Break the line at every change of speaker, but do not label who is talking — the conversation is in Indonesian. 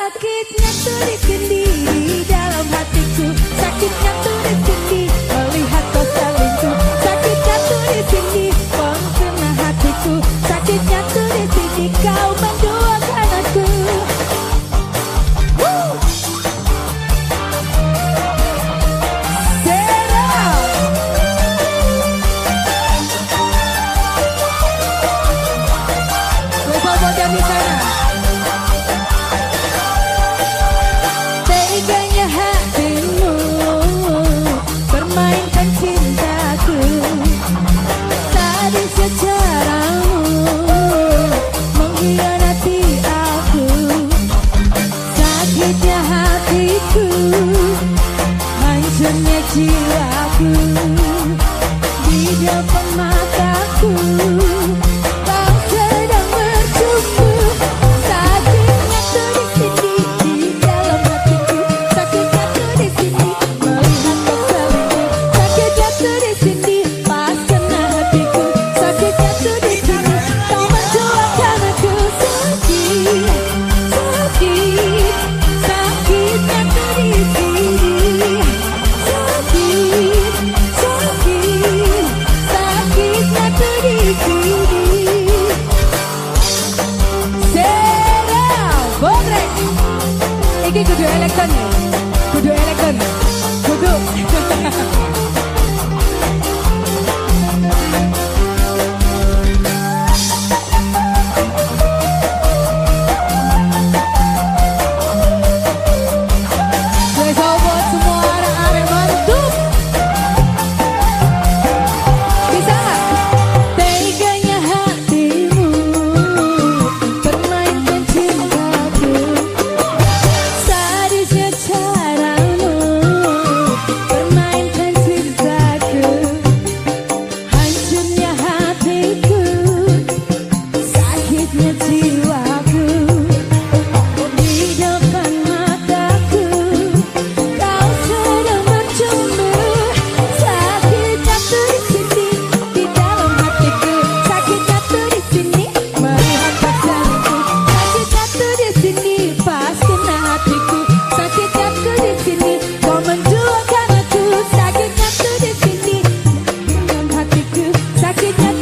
Sakitnya tuh di dalam hatiku. Sakitnya tuh di melihat kau selingkuh Sakitnya tuh di pengguna hatiku. Sakitnya tuh di kau menduakan aku Woo! Sarah! Buat yang di Hancurnya jiwaku Di depan mataku iki kudu elektron kan? kudu elektron Take that